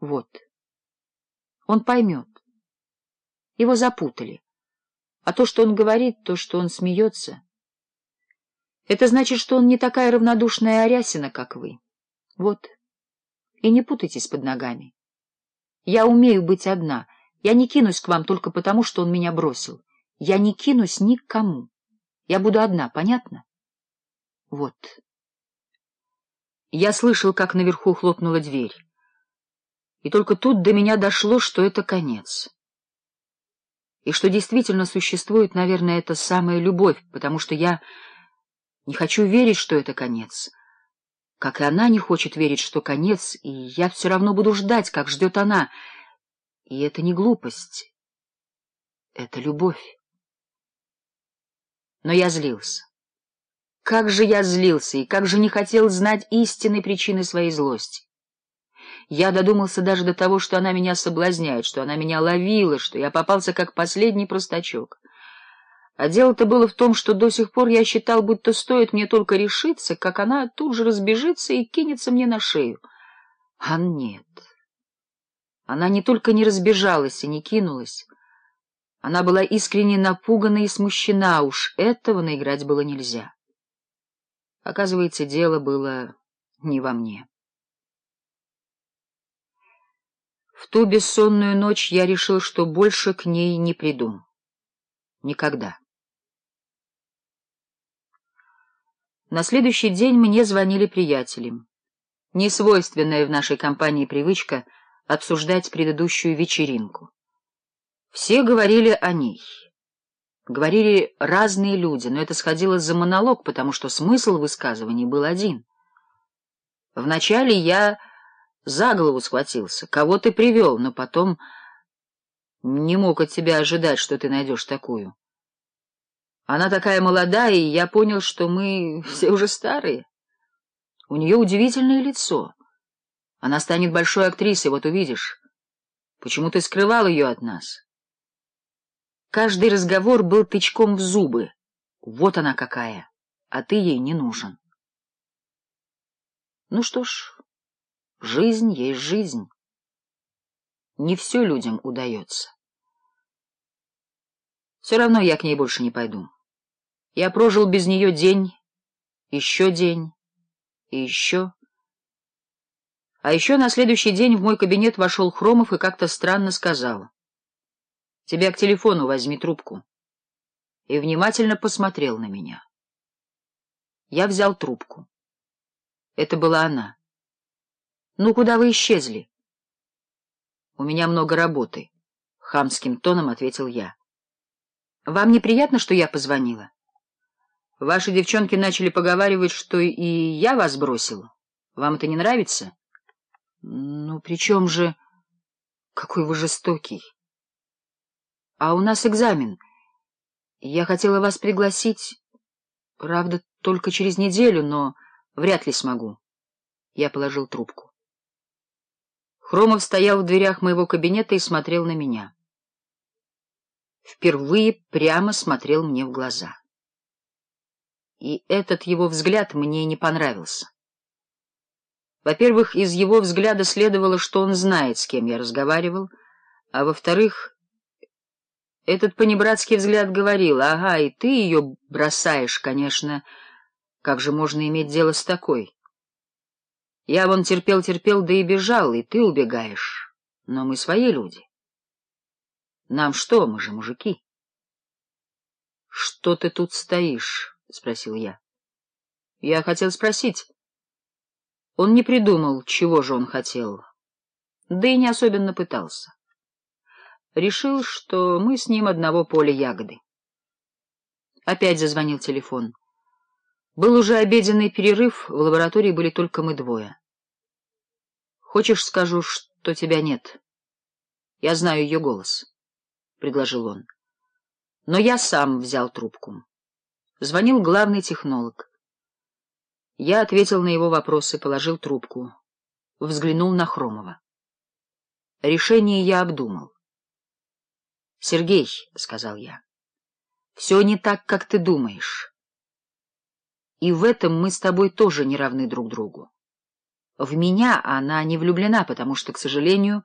Вот. Он поймет. Его запутали. А то, что он говорит, то, что он смеется, это значит, что он не такая равнодушная Арясина, как вы. Вот. И не путайтесь под ногами. Я умею быть одна. Я не кинусь к вам только потому, что он меня бросил. Я не кинусь никому. Я буду одна, понятно? Вот. Я слышал, как наверху хлопнула дверь. И только тут до меня дошло, что это конец. И что действительно существует, наверное, эта самая любовь, потому что я не хочу верить, что это конец. Как и она не хочет верить, что конец, и я все равно буду ждать, как ждет она. И это не глупость. Это любовь. Но я злился. Как же я злился, и как же не хотел знать истинной причины своей злости. Я додумался даже до того, что она меня соблазняет, что она меня ловила, что я попался как последний простачок. А дело-то было в том, что до сих пор я считал, будто стоит мне только решиться, как она тут же разбежится и кинется мне на шею. А нет. Она не только не разбежалась и не кинулась. Она была искренне напугана и смущена, а уж этого наиграть было нельзя. Оказывается, дело было не во мне. В ту бессонную ночь я решил, что больше к ней не приду. Никогда. На следующий день мне звонили приятели. Несвойственная в нашей компании привычка обсуждать предыдущую вечеринку. Все говорили о ней. Говорили разные люди, но это сходило за монолог, потому что смысл высказываний был один. Вначале я за голову схватился, кого ты привел, но потом не мог от тебя ожидать, что ты найдешь такую. Она такая молодая, и я понял, что мы все уже старые. У нее удивительное лицо. Она станет большой актрисой, вот увидишь. Почему ты скрывал ее от нас? Каждый разговор был тычком в зубы. Вот она какая, а ты ей не нужен. Ну что ж... Жизнь есть жизнь. Не все людям удается. Все равно я к ней больше не пойду. Я прожил без нее день, еще день и еще. А еще на следующий день в мой кабинет вошел Хромов и как-то странно сказал. — Тебя к телефону возьми трубку. И внимательно посмотрел на меня. Я взял трубку. Это была она. Ну, куда вы исчезли? — У меня много работы, — хамским тоном ответил я. — Вам неприятно, что я позвонила? Ваши девчонки начали поговаривать, что и я вас бросила. Вам это не нравится? — Ну, при чем же... Какой вы жестокий. — А у нас экзамен. Я хотела вас пригласить, правда, только через неделю, но вряд ли смогу. Я положил трубку. Хромов стоял в дверях моего кабинета и смотрел на меня. Впервые прямо смотрел мне в глаза. И этот его взгляд мне не понравился. Во-первых, из его взгляда следовало, что он знает, с кем я разговаривал, а во-вторых, этот понебратский взгляд говорил, «Ага, и ты ее бросаешь, конечно, как же можно иметь дело с такой?» Я вон терпел-терпел, да и бежал, и ты убегаешь. Но мы свои люди. Нам что, мы же мужики. — Что ты тут стоишь? — спросил я. Я хотел спросить. Он не придумал, чего же он хотел, да и не особенно пытался. Решил, что мы с ним одного поля ягоды. Опять зазвонил телефон. Был уже обеденный перерыв, в лаборатории были только мы двое. «Хочешь, скажу, что тебя нет?» «Я знаю ее голос», — предложил он. Но я сам взял трубку. Звонил главный технолог. Я ответил на его вопросы, положил трубку. Взглянул на Хромова. Решение я обдумал. «Сергей», — сказал я, — «все не так, как ты думаешь» и в этом мы с тобой тоже не равны друг другу. В меня она не влюблена, потому что, к сожалению,